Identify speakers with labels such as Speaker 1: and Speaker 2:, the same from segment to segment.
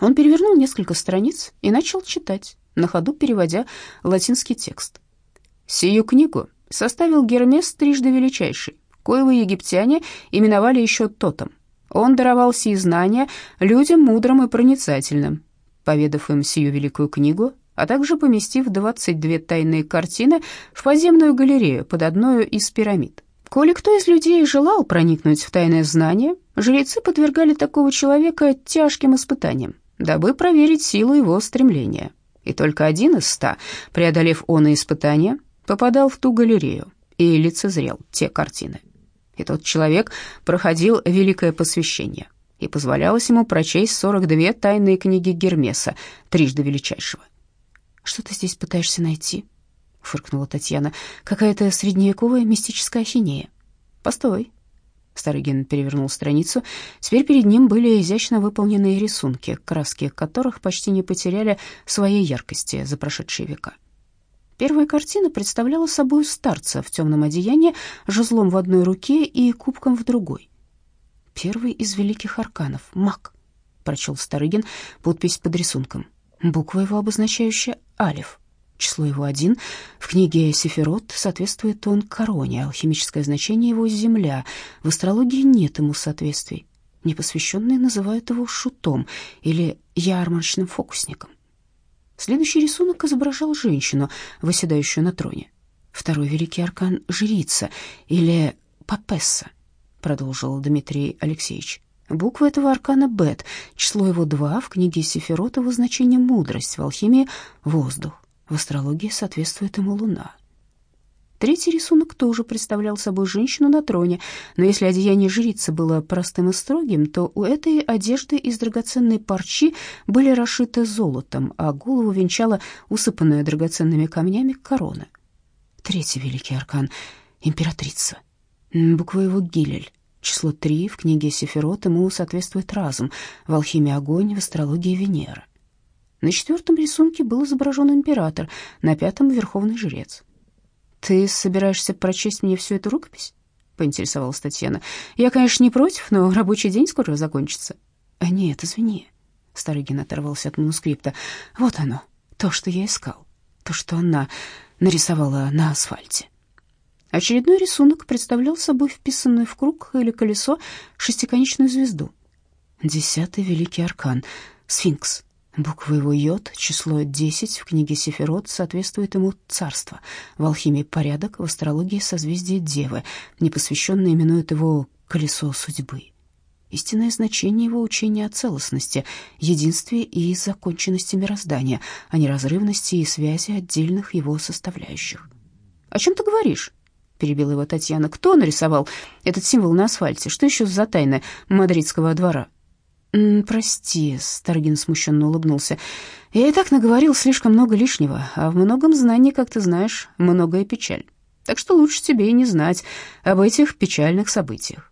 Speaker 1: Он перевернул несколько страниц и начал читать, на ходу переводя латинский текст. «Сию книгу составил Гермес трижды величайший, коего египтяне именовали еще Тотом. Он даровал сии знания людям мудрым и проницательным, поведав им сию великую книгу, а также поместив 22 тайные картины в подземную галерею под одной из пирамид. Коли кто из людей желал проникнуть в тайное знание, жрецы подвергали такого человека тяжким испытаниям, дабы проверить силу его стремления. И только один из ста, преодолев оно испытание, попадал в ту галерею и лицезрел те картины. И тот человек проходил великое посвящение, и позволялось ему прочесть 42 тайные книги Гермеса, трижды величайшего.
Speaker 2: «Что ты здесь пытаешься найти?» — фыркнула Татьяна. «Какая-то средневековая мистическая ахинея».
Speaker 1: «Постой». Старыгин перевернул страницу. Теперь перед ним были изящно выполненные рисунки, краски которых почти не потеряли своей яркости за прошедшие века. Первая картина представляла собой старца в темном одеянии, жезлом в одной руке и кубком в другой.
Speaker 2: «Первый из великих арканов — маг», — прочел Старыгин подпись под рисунком. Буква его обозначающая «алиф». Число его один. В книге Сефирот соответствует он короне, алхимическое значение его — земля. В астрологии нет ему соответствий. Непосвященные называют его шутом или ярмарочным фокусником. Следующий рисунок изображал женщину, восседающую на троне. Второй великий аркан — жрица или папесса, продолжил Дмитрий Алексеевич. Буква этого аркана — бет, число его два, в книге Сефирот его значение — мудрость, в алхимии — воздух, в астрологии соответствует ему луна. Третий рисунок тоже представлял собой женщину на троне, но если одеяние жрицы было простым и строгим, то у этой одежды из драгоценной парчи были расшиты золотом, а голову венчала усыпанная драгоценными камнями корона. Третий великий аркан — императрица. Буква его Гилель. Число три в книге Сефирот ему соответствует разум, в алхимии огонь, в астрологии Венера. На четвертом рисунке был изображен император, на пятом — верховный жрец. «Ты собираешься прочесть мне всю эту рукопись?» — поинтересовалась Татьяна. «Я, конечно, не против, но рабочий день скоро закончится». «А «Нет, извини». Старыгин оторвался от манускрипта. «Вот оно, то, что я искал, то, что она нарисовала на асфальте».
Speaker 1: Очередной рисунок представлял собой вписанную в круг или колесо шестиконечную звезду.
Speaker 2: Десятый великий аркан — сфинкс. Буква его йод, число 10 в книге Сефирот соответствует ему царство. В алхимии порядок, в астрологии созвездие Девы. Непосвященные именуют его колесо судьбы. Истинное значение его учения о целостности, единстве и законченности мироздания, а не разрывности и связи отдельных его составляющих.
Speaker 1: «О чем ты говоришь?» — перебила его Татьяна. «Кто нарисовал этот символ на асфальте? Что еще за тайна мадридского двора?»
Speaker 2: «Прости», — Старгин смущенно улыбнулся. «Я и так наговорил слишком много лишнего, а в многом знании, как ты знаешь, многое печаль. Так что лучше тебе и не знать об этих печальных событиях».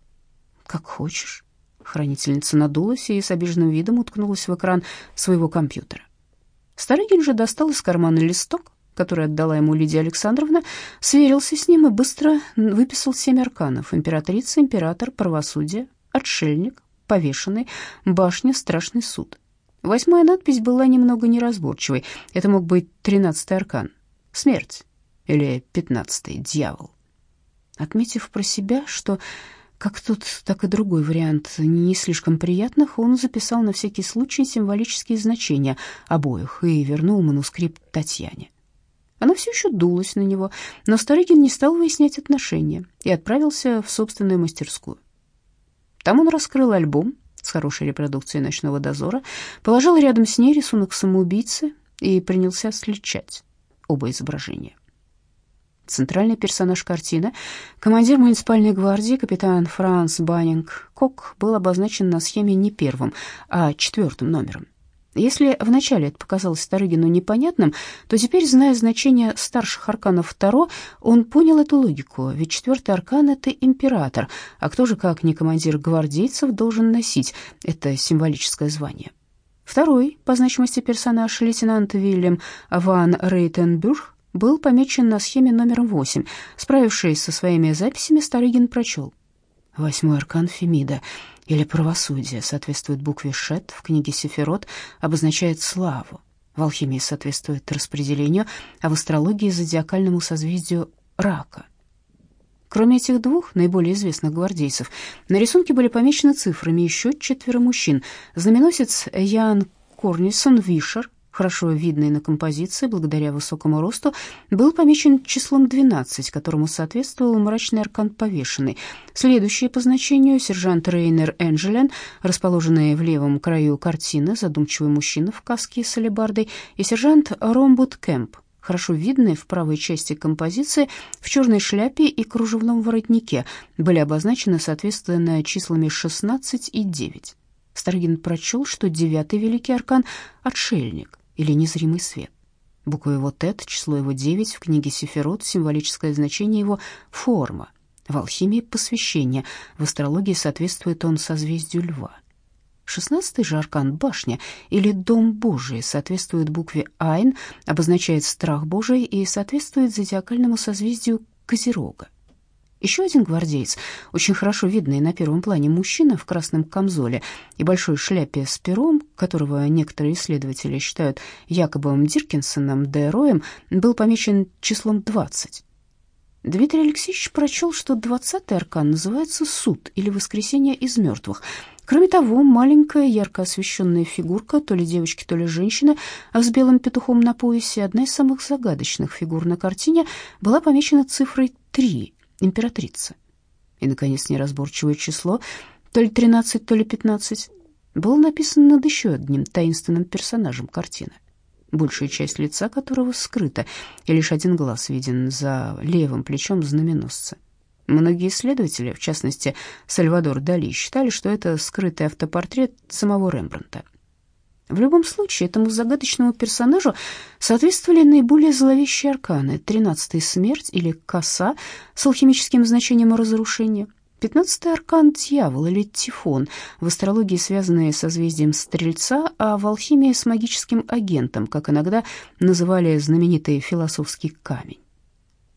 Speaker 1: «Как хочешь». Хранительница надулась и с обиженным видом уткнулась в экран своего компьютера. Старыгин же достал из кармана листок, который отдала ему Лидия Александровна, сверился с ним и быстро выписал семь арканов: императрица, император, правосудие, отшельник, повешенный, башня, страшный суд. Восьмая надпись была немного неразборчивой. Это мог быть тринадцатый аркан. Смерть или пятнадцатый дьявол. Отметив про себя, что как тот, так и другой вариант не слишком приятных, он записал на всякий случай символические значения обоих и вернул манускрипт Татьяне. Она все еще дулась на него, но Старыгин не стал выяснять отношения и отправился в собственную мастерскую. Там он раскрыл альбом с хорошей репродукцией «Ночного дозора», положил рядом с ней рисунок самоубийцы и принялся сличать оба изображения. Центральный персонаж картины, командир муниципальной гвардии, капитан Франц Баннинг Кок, был обозначен на схеме не первым, а четвертым номером. Если вначале это показалось Старыгину непонятным, то теперь, зная значение старших арканов Таро, он понял эту логику, ведь четвертый аркан — это император, а кто же, как не командир гвардейцев, должен носить это символическое звание? Второй по значимости персонаж, лейтенант Вильям ван Рейтенбюрг, был помечен на схеме номером 8. Справившись со своими записями, Старыгин прочел. Восьмой аркан Фемида.
Speaker 2: Или правосудие соответствует букве Шет, в книге Сефирот обозначает славу. В алхимии соответствует распределению, а в астрологии зодиакальному созвездию рака. Кроме этих двух наиболее известных гвардейцев, на рисунке были помечены цифрами еще четверо мужчин. Знаменосец Ян Корнельсон Вишер, хорошо видный на композиции благодаря высокому росту, был помечен числом 12, которому соответствовал мрачный аркан повешенный. Следующие по значению сержант Рейнер Энджелен, расположенный в левом краю картины, задумчивый мужчина в каске с алебардой, и сержант Ромбут Кэмп, хорошо видные в правой части композиции, в черной шляпе и кружевном воротнике, были обозначены соответственно числами 16 и 9. Старгин прочел, что девятый великий аркан — отшельник, или незримый свет. Буква его Тет, число его 9, в книге Сефирот, символическое значение его — форма. В алхимии — посвящение, в астрологии соответствует он созвездию льва. Шестнадцатый же аркан башня или дом Божий соответствует букве Айн, обозначает страх Божий и соответствует зодиакальному созвездию Козерога. Еще один гвардеец, очень хорошо видный на первом плане мужчина в красном камзоле и большой шляпе с пером, которого некоторые исследователи считают Якобом Диркинсоном де Роем, был помечен числом 20. Дмитрий Алексеевич прочел, что двадцатый аркан называется «Суд» или «Воскресение из мертвых». Кроме того, маленькая, ярко освещенная фигурка, то ли девочки, то ли женщины, с белым петухом на поясе, одна из самых загадочных фигур на картине, была помечена цифрой 3 императрица. И, наконец, неразборчивое число, то ли 13, то ли 15, было написано над еще одним таинственным персонажем картины, большая часть лица которого скрыта, и лишь один глаз виден за левым плечом знаменосца. Многие исследователи, в частности Сальвадор Дали, считали, что это скрытый автопортрет самого Рембрандта. В любом случае, этому загадочному персонажу соответствовали наиболее зловещие арканы. Тринадцатый — смерть или коса с алхимическим значением разрушения. Пятнадцатый аркан — дьявол или тифон, в астрологии связанные с созвездием Стрельца, а в алхимии с магическим агентом, как иногда называли знаменитый философский камень.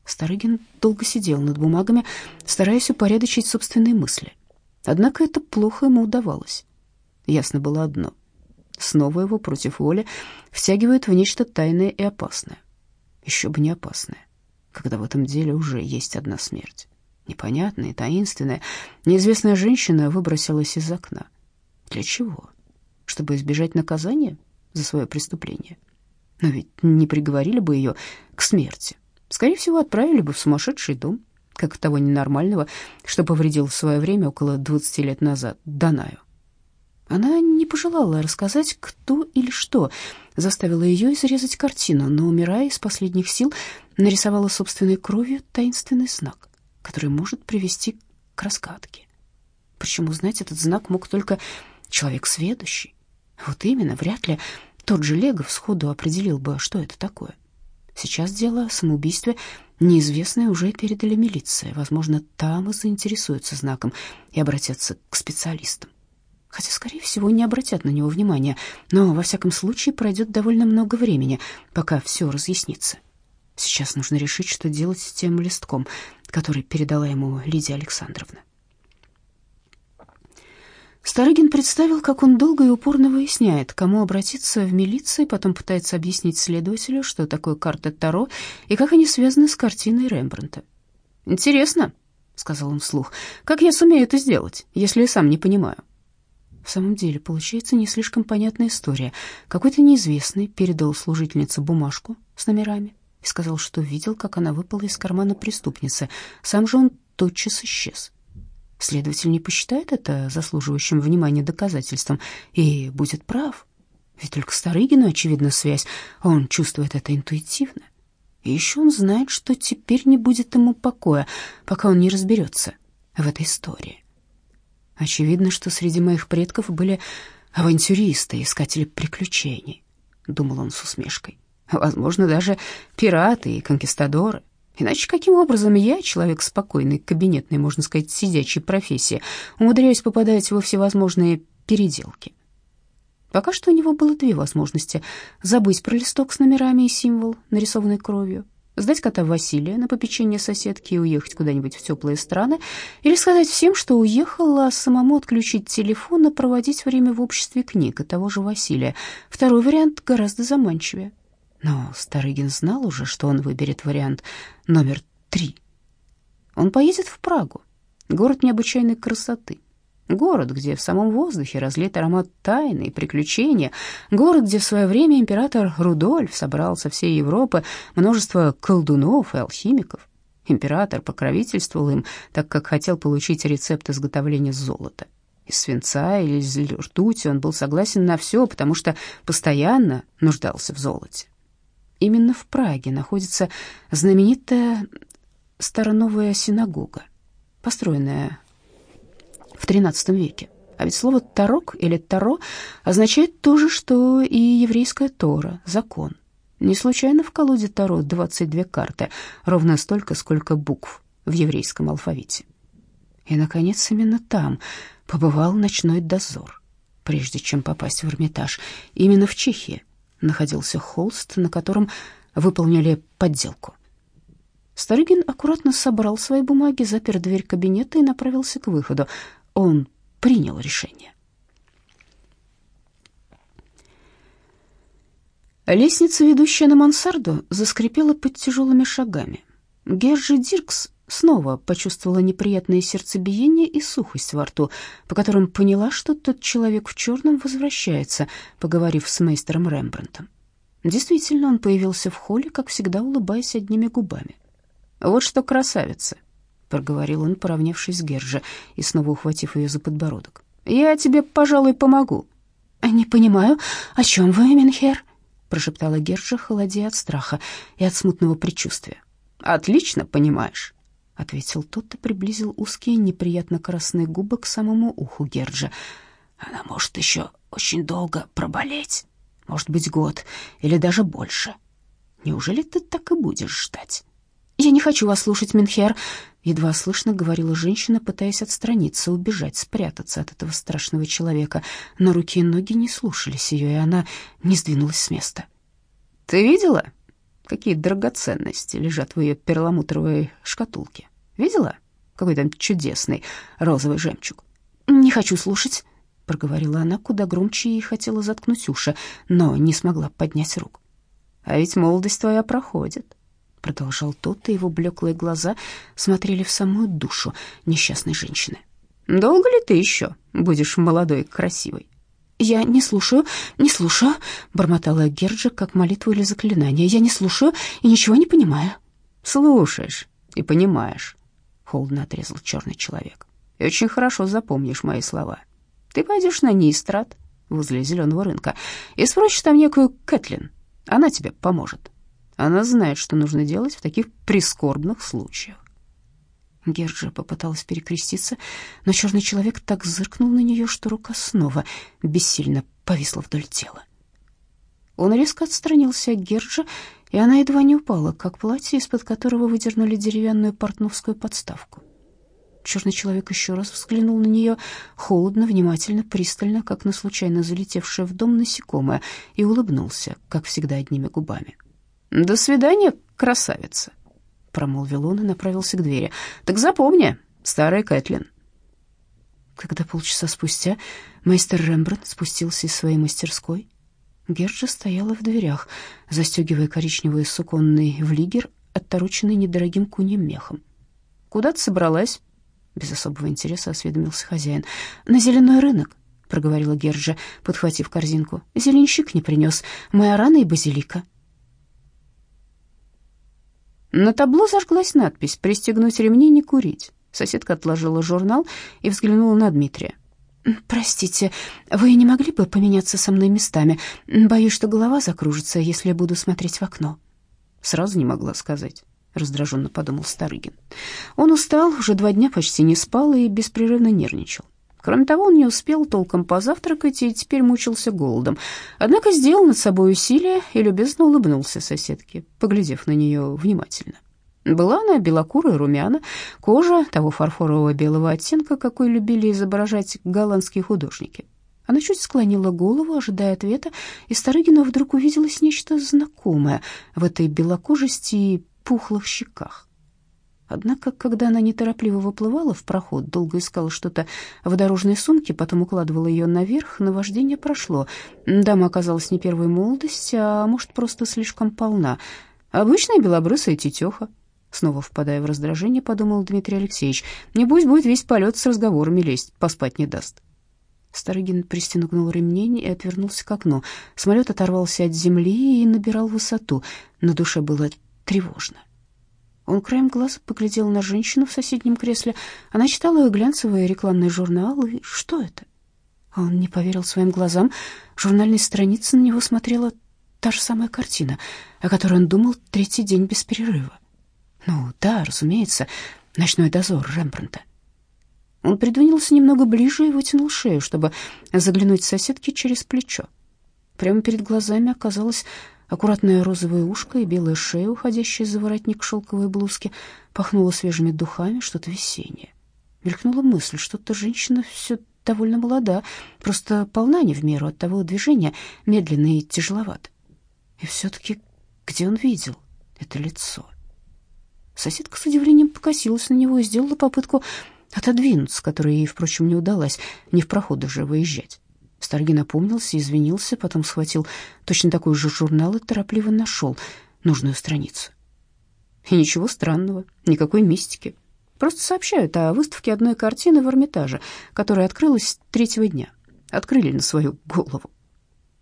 Speaker 2: Старыгин долго сидел над бумагами, стараясь упорядочить собственные мысли. Однако это плохо ему удавалось. Ясно было одно — Снова его против воли втягивают в нечто тайное и опасное. Еще бы не опасное, когда в этом деле уже есть одна смерть. Непонятная и таинственная, неизвестная женщина выбросилась из окна. Для чего? Чтобы избежать наказания за свое преступление. Но ведь не приговорили бы ее к смерти. Скорее всего, отправили бы в сумасшедший дом, как того ненормального, что повредил в свое время около 20 лет назад Данаю. Она не пожелала рассказать, кто или что заставило ее изрезать картину, но, умирая из последних сил, нарисовала собственной кровью таинственный знак, который может привести к раскатке. Причем узнать этот знак мог только человек сведущий. Вот именно, вряд ли тот же Легов сходу определил бы, что это такое. Сейчас дело о самоубийстве неизвестное уже передали милиции. Возможно, там и заинтересуются знаком и обратятся к специалистам хотя, скорее всего, не обратят на него внимания, но, во всяком случае, пройдет довольно много времени, пока все разъяснится. Сейчас нужно решить, что делать с тем листком, который передала ему Лидия Александровна. Старыгин представил, как он долго и упорно выясняет, кому обратиться в милиции, потом пытается объяснить следователю, что такое карта Таро и как они связаны с картиной Рембрандта. «Интересно», — сказал он вслух, — «как я сумею это сделать, если и сам не понимаю?» В самом деле, получается не слишком понятная история. Какой-то неизвестный передал служительнице бумажку с номерами и сказал, что видел, как она выпала из кармана преступницы. Сам же он тотчас исчез. Следователь не посчитает это заслуживающим внимания доказательством и будет прав. Ведь только Старыгину очевидна связь, а он чувствует это интуитивно. И еще он знает, что теперь не будет ему покоя, пока он не разберется в этой истории. Очевидно, что среди моих предков были авантюристы, искатели приключений, думал он с усмешкой. Возможно, даже пираты и конкистадоры. Иначе каким образом я, человек спокойный, кабинетной, можно сказать, сидячей профессии, умудряюсь попадать во всевозможные переделки? Пока что у него было две возможности: забыть про листок с номерами и символ, нарисованный кровью,
Speaker 1: сдать кота Василия на попечение соседки и уехать куда-нибудь в теплые страны, или сказать всем, что уехала, а самому отключить телефон и проводить время в обществе книг и того же Василия. Второй вариант гораздо заманчивее. Но Старыгин знал уже, что он выберет вариант номер три. Он поедет в Прагу, город необычайной красоты. Город, где в самом воздухе разлит аромат тайны и приключения. Город, где в свое время император Рудольф собрал со всей Европы множество колдунов и алхимиков. Император покровительствовал им, так как хотел получить рецепт изготовления золота. Из свинца или из ртути он был согласен на все, потому что постоянно нуждался в золоте. Именно в Праге находится знаменитая староновая синагога, построенная в XIII веке. А ведь слово «тарок» или «таро» означает то же, что и еврейская Тора, закон. Не случайно в колоде Таро 22 карты, ровно столько, сколько букв в еврейском алфавите. И, наконец, именно там побывал ночной дозор, прежде чем попасть в Эрмитаж. Именно в Чехии находился холст, на котором выполнили подделку. Старыгин аккуратно собрал свои бумаги, запер дверь кабинета и направился к выходу. Он принял решение. Лестница, ведущая на мансарду, заскрипела под тяжелыми шагами. Гержи Диркс снова почувствовала неприятное сердцебиение и сухость во рту, по которым поняла, что тот человек в черном возвращается, поговорив с мейстером Рембрандтом. Действительно, он появился в холле, как всегда, улыбаясь одними губами. «Вот что красавица!» — проговорил он, поравнявшись с Герже и снова ухватив ее за подбородок. «Я тебе, пожалуй, помогу». «Не понимаю, о чем вы, Менхер?» — прошептала Герджа, холодея от страха и от смутного предчувствия. «Отлично понимаешь», — ответил тот и приблизил узкие, неприятно красные губы к самому уху Герджа. «Она может еще очень долго проболеть, может быть, год или даже больше. Неужели ты так и будешь ждать?» «Я не хочу вас слушать, Минхер», — едва слышно говорила женщина, пытаясь отстраниться, убежать, спрятаться от этого страшного человека. Но руки и ноги не слушались ее, и она не сдвинулась с места. «Ты видела, какие драгоценности лежат в ее перламутровой шкатулке? Видела? Какой там чудесный розовый жемчуг?» «Не хочу слушать», — проговорила она куда громче и хотела заткнуть уши, но не смогла поднять руку. «А ведь молодость твоя проходит» продолжал тот, и его блеклые глаза смотрели в самую душу несчастной женщины. «Долго ли ты еще будешь молодой и красивой?» «Я не слушаю, не слушаю», — бормотала Герджа, как молитву или заклинание. «Я не слушаю и ничего не понимаю». «Слушаешь и понимаешь», — холодно отрезал черный человек. «И очень хорошо запомнишь мои слова. Ты пойдешь на Нистрат возле зеленого рынка и спросишь там некую Кэтлин. Она тебе поможет». Она знает, что нужно делать в таких прискорбных случаях. Герджа попыталась перекреститься, но черный человек так зыркнул на нее, что рука снова бессильно повисла вдоль тела. Он резко отстранился от Герджа, и она едва не упала, как платье, из-под которого выдернули деревянную портновскую подставку. Черный человек еще раз взглянул на нее холодно, внимательно, пристально, как на случайно залетевшее в дом насекомое, и улыбнулся, как всегда, одними губами. «До свидания, красавица», — промолвил он и направился к двери. «Так запомни, старая Кэтлин». Когда полчаса спустя мастер Рембрандт спустился из своей мастерской, Герджа стояла в дверях, застегивая коричневый суконный влигер, оттороченный недорогим куньим мехом. «Куда ты собралась?» — без особого интереса осведомился хозяин. «На зеленый рынок», — проговорила Герджа, подхватив корзинку. «Зеленщик не принес. Майорана и базилика». На табло зажглась надпись «Пристегнуть ремни, не курить». Соседка отложила журнал и взглянула на Дмитрия. «Простите, вы не могли бы поменяться со мной местами? Боюсь, что голова закружится, если я буду смотреть в окно». Сразу не могла сказать, раздраженно подумал Старыгин. Он устал, уже два дня почти не спал и беспрерывно нервничал. Кроме того, он не успел толком позавтракать и теперь мучился голодом. Однако сделал над собой усилие и любезно улыбнулся соседке, поглядев на нее внимательно. Была она белокурая, румяна, кожа того фарфорового белого оттенка, какой любили изображать голландские художники. Она чуть склонила голову, ожидая ответа, и Старыгину вдруг увиделось нечто знакомое в этой белокожести и пухлых щеках. Однако, когда она неторопливо выплывала в проход, долго искала что-то в дорожной сумке, потом укладывала ее наверх, наваждение прошло. Дама оказалась не первой молодости, а может, просто слишком полна. Обычная белобрысая тетеха. Снова впадая в раздражение, подумал Дмитрий Алексеевич. Небось, будет весь полет с разговорами лезть, поспать не даст. Старыгин пристегнул ремень и отвернулся к окну. Самолет оторвался от земли и набирал высоту. На душе было тревожно. Он краем глаза поглядел на женщину в соседнем кресле. Она читала глянцевые рекламные журналы. Что это? Он не поверил своим глазам. Журнальной странице на него смотрела та же самая картина, о которой он думал третий день без перерыва. Ну да, разумеется, «Ночной дозор» Рембрандта. Он придвинулся немного ближе и вытянул шею, чтобы заглянуть соседке через плечо. Прямо перед глазами оказалось аккуратное розовое ушко и белая шея, уходящая за воротник шелковой блузки, пахнуло свежими духами, что-то весеннее. Мелькнула мысль, что-то женщина все довольно молода, просто полна не в меру от того движения, медленно и тяжеловато. И все-таки где он видел это лицо? Соседка с удивлением покосилась на него и сделала попытку отодвинуться, которая ей, впрочем, не удалась, не в проходы же выезжать. Старгин опомнился, извинился, потом схватил точно такой же журнал и торопливо нашел нужную страницу. И ничего странного, никакой мистики. Просто сообщают о выставке одной картины в Эрмитаже, которая открылась третьего дня. Открыли на свою голову.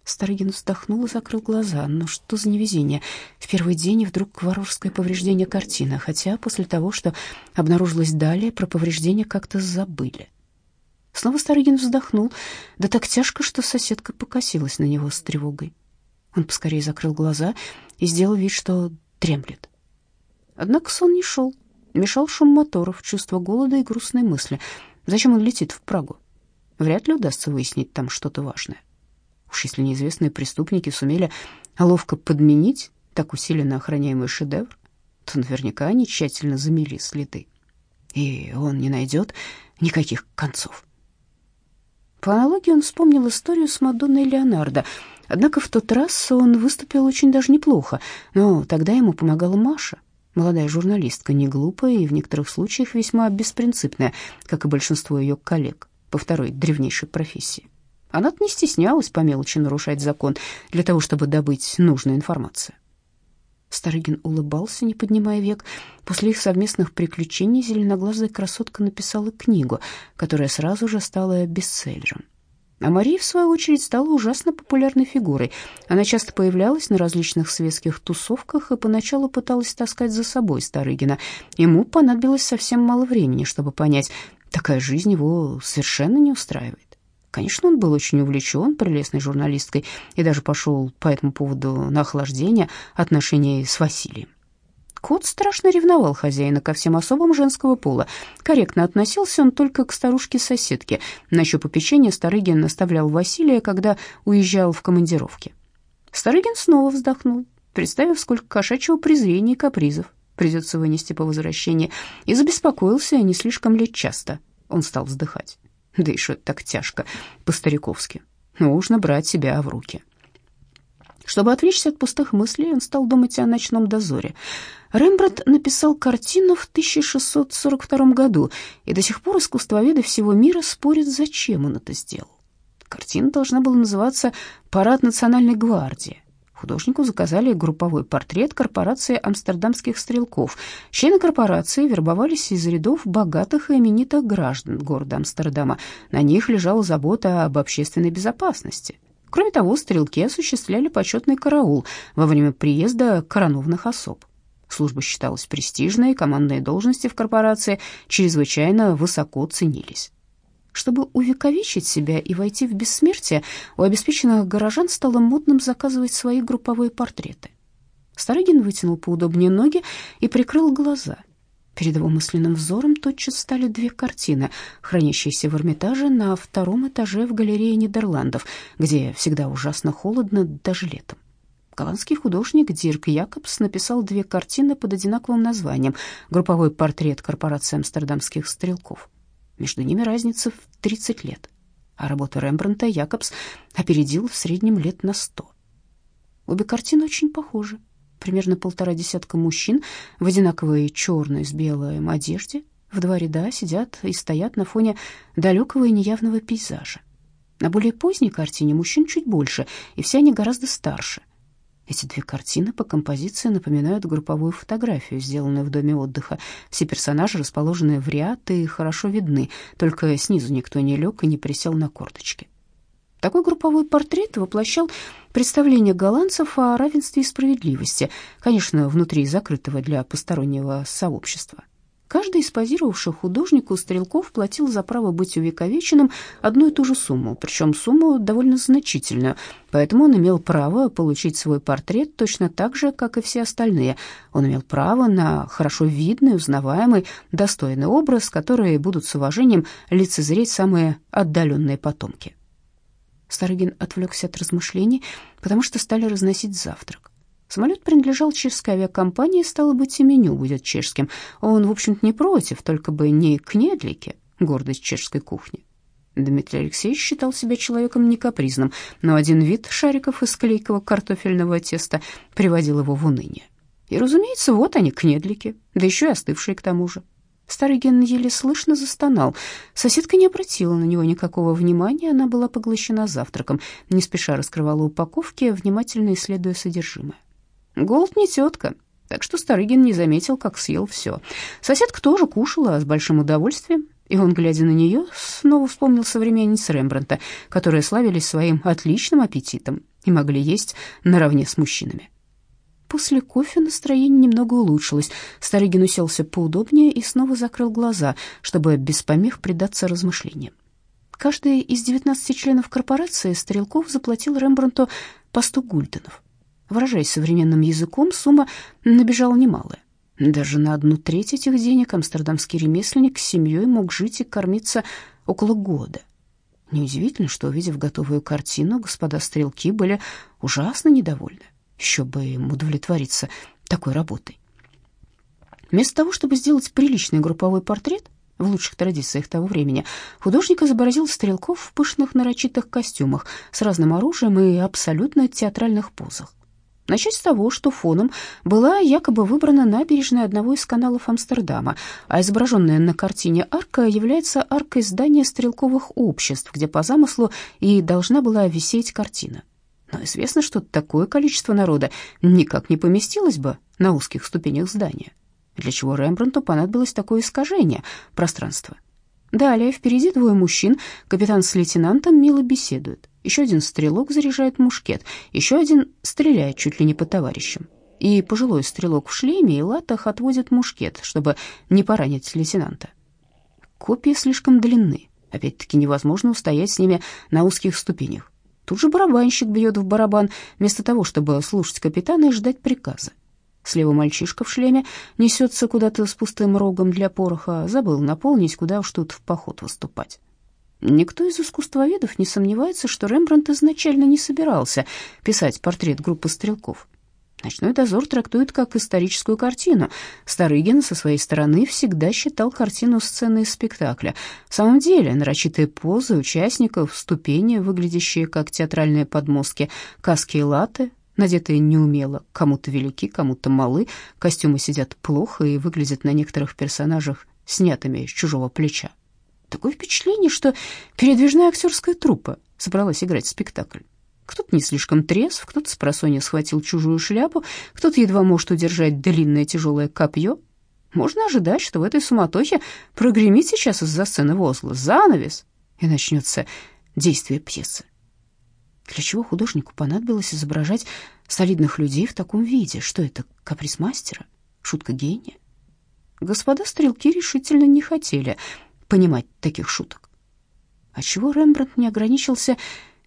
Speaker 1: Старыгин вздохнул и закрыл глаза. Ну что за невезение? В первый день и вдруг варварское повреждение картины, хотя после того, что обнаружилось далее, про повреждение как-то забыли. Снова Старыгин вздохнул, да так тяжко, что соседка покосилась на него с тревогой. Он поскорее закрыл глаза и сделал вид, что дремлет. Однако сон не шел. Мешал шум моторов, чувство голода и грустные мысли. Зачем он летит в Прагу? Вряд ли удастся выяснить там что-то важное. Уж если неизвестные преступники сумели ловко подменить так усиленно охраняемый шедевр, то наверняка они тщательно замели следы. И он не найдет никаких концов. По аналогии он вспомнил историю с Мадонной Леонардо. Однако в тот раз он выступил очень даже неплохо, но тогда ему помогала Маша, молодая журналистка, не глупая и в некоторых случаях весьма беспринципная, как и большинство ее коллег по второй древнейшей профессии. Она не стеснялась по мелочи нарушать закон для того, чтобы добыть нужную информацию. Старыгин улыбался, не поднимая век. После их совместных приключений зеленоглазая красотка написала книгу, которая сразу же стала бестселлером. А Мария, в свою очередь, стала ужасно популярной фигурой. Она часто появлялась на различных светских тусовках и поначалу пыталась таскать за собой Старыгина. Ему понадобилось совсем мало времени, чтобы понять, такая жизнь его совершенно не устраивает. Конечно, он был очень увлечен прелестной журналисткой и даже пошел по этому поводу на охлаждение отношений с Василием. Кот страшно ревновал хозяина ко всем особам женского пола. Корректно относился он только к старушке-соседке. На чье попечение Старыгин наставлял Василия, когда уезжал в командировке. Старыгин снова вздохнул, представив, сколько кошачьего презрения и капризов придется вынести по возвращении, и забеспокоился, не слишком ли часто он стал вздыхать. Что так тяжко, по-стариковски. Нужно брать себя в руки. Чтобы отвлечься от пустых мыслей, он стал думать о ночном дозоре. Рембрандт написал картину в 1642 году, и до сих пор искусствоведы всего мира спорят, зачем он это сделал. Картина должна была называться «Парад национальной гвардии». Художнику заказали групповой портрет корпорации амстердамских стрелков. Члены корпорации вербовались из рядов богатых и именитых граждан города Амстердама. На них лежала забота об общественной безопасности. Кроме того, стрелки осуществляли почетный караул во время приезда коронованных особ. Служба считалась престижной, командные должности в корпорации чрезвычайно высоко ценились. Чтобы увековечить себя и войти в бессмертие, у обеспеченных горожан стало модным заказывать свои групповые портреты. Старыгин вытянул поудобнее ноги и прикрыл глаза. Перед его мысленным взором тотчас стали две картины, хранящиеся в Эрмитаже на втором этаже в галерее Нидерландов, где всегда ужасно холодно даже летом. Голландский художник Дирк Якобс написал две картины под одинаковым названием «Групповой портрет корпорации амстердамских стрелков». Между ними разница в 30 лет, а работу Рембрандта Якобс опередил в среднем лет на 100. Обе картины очень похожи. примерно полтора десятка мужчин в одинаковой черной с белым одежде в два ряда сидят и стоят на фоне далекого и неявного пейзажа. На более поздней картине мужчин чуть больше, и все они гораздо старше. Эти две картины по композиции напоминают групповую фотографию, сделанную в доме отдыха. Все персонажи расположены в ряд и хорошо видны, только снизу никто не лег и не присел на корточки. Такой групповой портрет воплощал представление голландцев о равенстве и справедливости, конечно, внутри закрытого для постороннего сообщества. Каждый из позировавших художнику стрелков платил за право быть увековеченным одну и ту же сумму, причем сумму довольно значительную, поэтому он имел право получить свой портрет точно так же, как и все остальные. Он имел право на хорошо видный, узнаваемый, достойный образ, который будут с уважением лицезреть самые отдаленные потомки. Старыгин отвлекся от размышлений, потому что стали разносить завтрак. Самолет принадлежал чешской авиакомпании, стало быть, и меню будет чешским. Он, в общем-то, не против, только бы не кнедлики, гордость чешской кухни. Дмитрий Алексеевич считал себя человеком некапризным, но один вид шариков из клейкого картофельного теста приводил его в уныние. И, разумеется, вот они, кнедлики, да еще и остывшие к тому же. Старый Ген еле слышно застонал. Соседка не обратила на него никакого внимания, она была поглощена завтраком, не спеша раскрывала упаковки, внимательно исследуя содержимое. Голод не тетка, так что Старыгин не заметил, как съел все. Соседка тоже кушала с большим удовольствием, и он, глядя на нее, снова вспомнил современниц Рембрандта, которые славились своим отличным аппетитом и могли есть наравне с мужчинами. После кофе настроение немного улучшилось. Старыгин уселся поудобнее и снова закрыл глаза, чтобы без помех предаться размышлениям. Каждый из 19 членов корпорации Стрелков заплатил Рембрандту по 100 гульденов. Выражаясь современным языком, сумма набежала немалая. Даже на одну треть этих денег амстердамский ремесленник с семьей мог жить и кормиться около года. Неудивительно, что, увидев готовую картину, господа стрелки были ужасно недовольны. Еще бы им удовлетвориться такой работой. Вместо того, чтобы сделать приличный групповой портрет, в лучших традициях того времени, художник изобразил стрелков в пышных нарочитых костюмах с разным оружием и абсолютно театральных позах. Начать с того, что фоном была якобы выбрана набережная одного из каналов Амстердама, а изображенная на картине арка является аркой здания стрелковых обществ, где по замыслу и должна была висеть картина. Но известно, что такое количество народа никак не поместилось бы на узких ступенях здания, для чего Рембрандту понадобилось такое искажение пространства. Далее впереди двое мужчин, капитан с лейтенантом мило беседуют. Еще один стрелок заряжает мушкет, еще один стреляет чуть ли не по товарищам. И пожилой стрелок в шлеме и латах отводит мушкет, чтобы не поранить лейтенанта. Копья слишком длинны, опять-таки невозможно устоять с ними на узких ступенях. Тут же барабанщик бьет в барабан, вместо того, чтобы слушать капитана и ждать приказа. Слева мальчишка в шлеме несется куда-то с пустым рогом для пороха, забыл наполнить, куда уж тут в поход выступать. Никто из искусствоведов не сомневается, что Рембрандт изначально не собирался писать портрет группы стрелков. Ночной дозор трактует как историческую картину. Старыгин со своей стороны всегда считал картину сценой спектакля. В самом деле, нарочитые позы участников, ступени, выглядящие как театральные подмостки, каски и латы, надетые неумело, кому-то велики, кому-то малы, костюмы сидят плохо и выглядят на некоторых персонажах снятыми с чужого плеча. Такое впечатление, что передвижная актерская труппа собралась играть в спектакль. Кто-то не слишком трезв, кто-то с просонья схватил чужую шляпу, кто-то едва может удержать длинное тяжелое копье. Можно ожидать, что в этой суматохе прогремит сейчас из-за сцены возглас «Занавес!» и начнется действие пьесы. Для чего художнику понадобилось изображать солидных людей в таком виде? Что это, каприз мастера? Шутка гения? Господа стрелки решительно не хотели понимать таких шуток. А чего Рембрандт не ограничился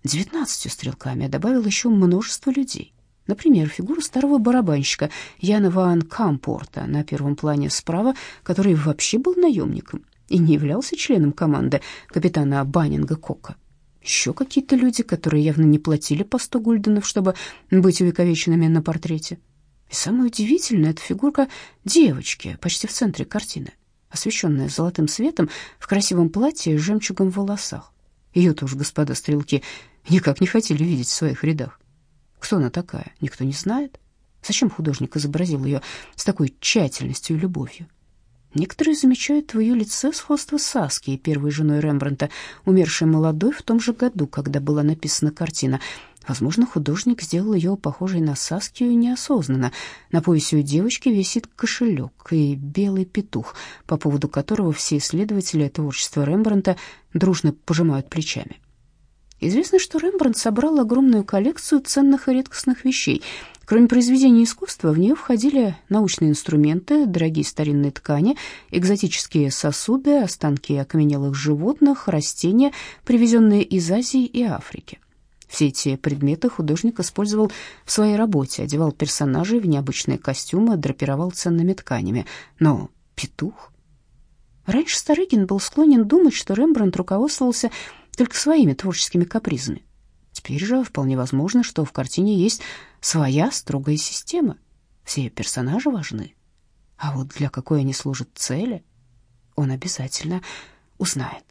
Speaker 1: девятнадцатью стрелками, а добавил еще множество людей. Например, фигуру старого барабанщика Яна Ван Кампорта на первом плане справа, который вообще был наемником и не являлся членом команды капитана Баннинга Кока. Еще какие-то люди, которые явно не платили по сто гульденов, чтобы быть увековеченными на портрете. И самое удивительное — это фигурка девочки почти в центре картины, освещенная золотым светом в красивом платье с жемчугом в волосах. Ее тоже, господа стрелки, никак не хотели видеть в своих рядах. Кто она такая, никто не знает. Зачем художник изобразил ее с такой тщательностью и любовью? Некоторые замечают в ее лице сходство с Аски, первой женой Рембрандта, умершей молодой в том же году, когда была написана картина. Возможно, художник сделал ее похожей на Саскию неосознанно. На поясе у девочки висит кошелек и белый петух, по поводу которого все исследователи творчества Рембрандта дружно пожимают плечами. Известно, что Рембрандт собрал огромную коллекцию ценных и редкостных вещей. Кроме произведений искусства, в нее входили научные инструменты, дорогие старинные ткани, экзотические сосуды, останки окаменелых животных, растения, привезенные из Азии и Африки. Все эти предметы художник использовал в своей работе, одевал персонажей в необычные костюмы, драпировал ценными тканями. Но петух... Раньше Старыгин был склонен думать, что Рембрандт руководствовался только своими творческими капризами. Теперь же вполне возможно, что в картине есть своя строгая система. Все персонажи важны. А вот для какой они служат цели, он обязательно узнает.